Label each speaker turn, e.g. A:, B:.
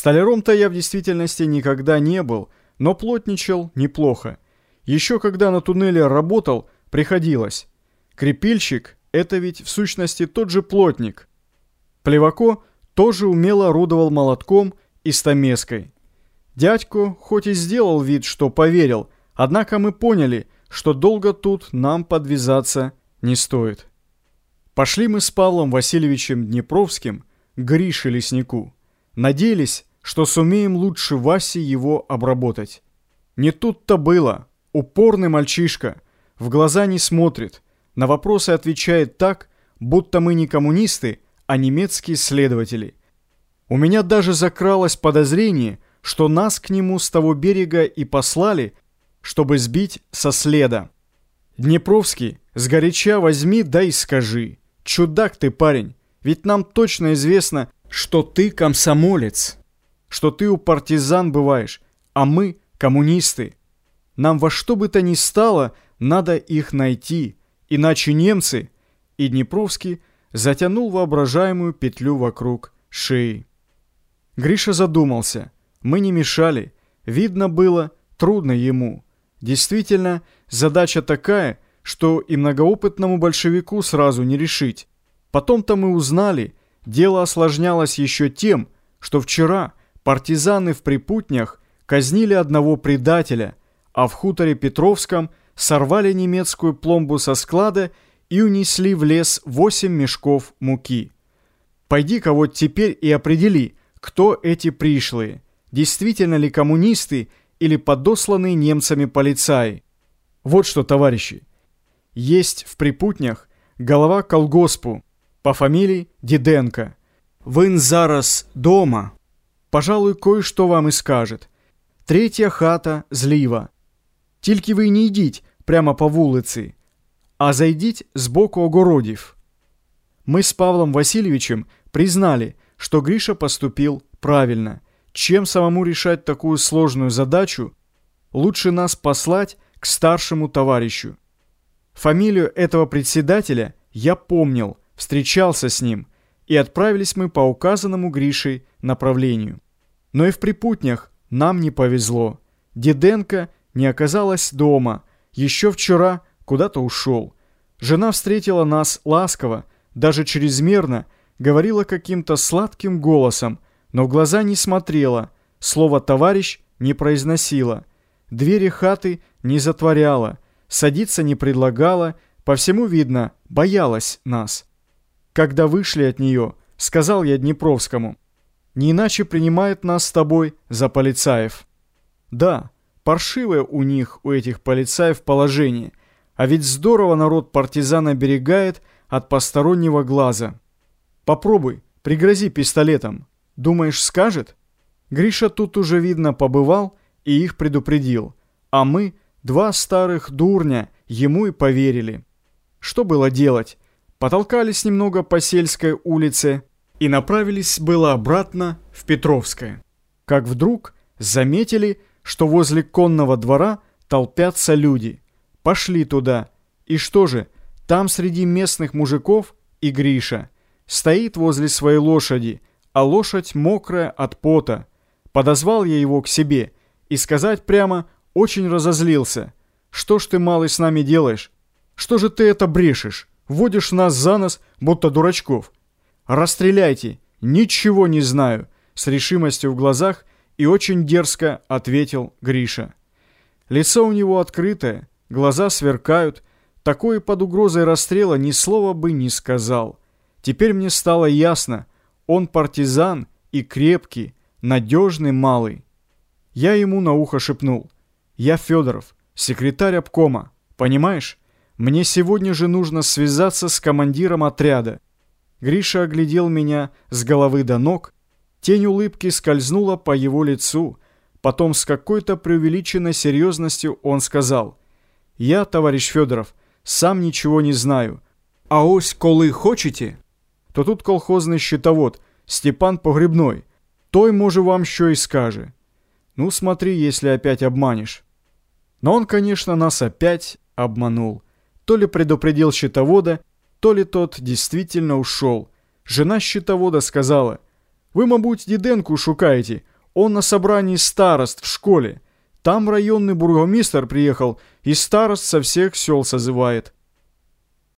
A: Столяром-то я в действительности никогда не был, но плотничал неплохо. Еще когда на туннеле работал, приходилось. Крепильщик – это ведь в сущности тот же плотник. Плевако тоже умело орудовал молотком и стамеской. Дядько хоть и сделал вид, что поверил, однако мы поняли, что долго тут нам подвязаться не стоит. Пошли мы с Павлом Васильевичем Днепровским к Грише Леснику. Надеялись, что сумеем лучше Васи его обработать. Не тут-то было. Упорный мальчишка. В глаза не смотрит. На вопросы отвечает так, будто мы не коммунисты, а немецкие следователи. У меня даже закралось подозрение, что нас к нему с того берега и послали, чтобы сбить со следа. Днепровский, сгоряча возьми да и скажи. Чудак ты, парень, ведь нам точно известно, что ты комсомолец, что ты у партизан бываешь, а мы коммунисты. Нам во что бы то ни стало, надо их найти, иначе немцы... И Днепровский затянул воображаемую петлю вокруг шеи. Гриша задумался. Мы не мешали. Видно было, трудно ему. Действительно, задача такая, что и многоопытному большевику сразу не решить. Потом-то мы узнали, дело осложнялось еще тем, что вчера партизаны в Припутнях казнили одного предателя, а в хуторе Петровском сорвали немецкую пломбу со склада и унесли в лес восемь мешков муки. Пойди-ка вот теперь и определи, кто эти пришлые, действительно ли коммунисты или подосланные немцами полицаи. Вот что, товарищи, есть в Припутнях голова колгоспу по фамилии Диденко. Вин зараз дома Пожалуй, кое-что вам и скажет. Третья хата зліва. Тільки ви не йдіть прямо по вулиці, а зайдіть сбоку огородів. Мы с Павлом Васильевичем признали, что Гриша поступил правильно. Чем самому решать такую сложную задачу, лучше нас послать к старшему товарищу. Фамилию этого председателя я помнил, встречался с ним, и отправились мы по указанному Гришей направлению. Но и в Припутнях нам не повезло. Деденко не оказалась дома, еще вчера куда-то ушел. Жена встретила нас ласково, даже чрезмерно, говорила каким-то сладким голосом, но в глаза не смотрела, слово «товарищ» не произносила, двери хаты не затворяла, садиться не предлагала, по всему видно, боялась нас. Когда вышли от нее, сказал я Днепровскому, не иначе принимает нас с тобой за полицаев. Да, паршивое у них, у этих полицаев положение, а ведь здорово народ партизан оберегает от постороннего глаза. Попробуй, пригрози пистолетом. Думаешь, скажет? Гриша тут уже, видно, побывал и их предупредил, а мы Два старых дурня ему и поверили. Что было делать? Потолкались немного по сельской улице и направились было обратно в Петровское. Как вдруг заметили, что возле конного двора толпятся люди. Пошли туда. И что же, там среди местных мужиков и Гриша. Стоит возле своей лошади, а лошадь мокрая от пота. Подозвал я его к себе и сказать прямо очень разозлился. «Что ж ты, малый, с нами делаешь? Что же ты это брешешь? Водишь нас за нос, будто дурачков. Расстреляйте, ничего не знаю», с решимостью в глазах и очень дерзко ответил Гриша. Лицо у него открытое, глаза сверкают, такое под угрозой расстрела ни слова бы не сказал. Теперь мне стало ясно, он партизан и крепкий, надежный малый. Я ему на ухо шепнул – я Федоров, секретарь обкома. Понимаешь? Мне сегодня же нужно связаться с командиром отряда. Гриша оглядел меня с головы до ног. Тень улыбки скользнула по его лицу. Потом с какой-то преувеличенной серьезностью он сказал. «Я, товарищ Федоров, сам ничего не знаю. А ось коли хочете, то тут колхозный счетовод Степан Погребной. Той, може, вам що й скаже. Ну, смотри, если опять обманешь». Но он, конечно, нас опять обманул. То ли предупредил счетовода, то ли тот действительно ушел. Жена счетовода сказала, Вы, мабуть, Діденку шукаете. Он на собрании старост в школе. Там районный бургомистр приехал и старост со всех сел созывает.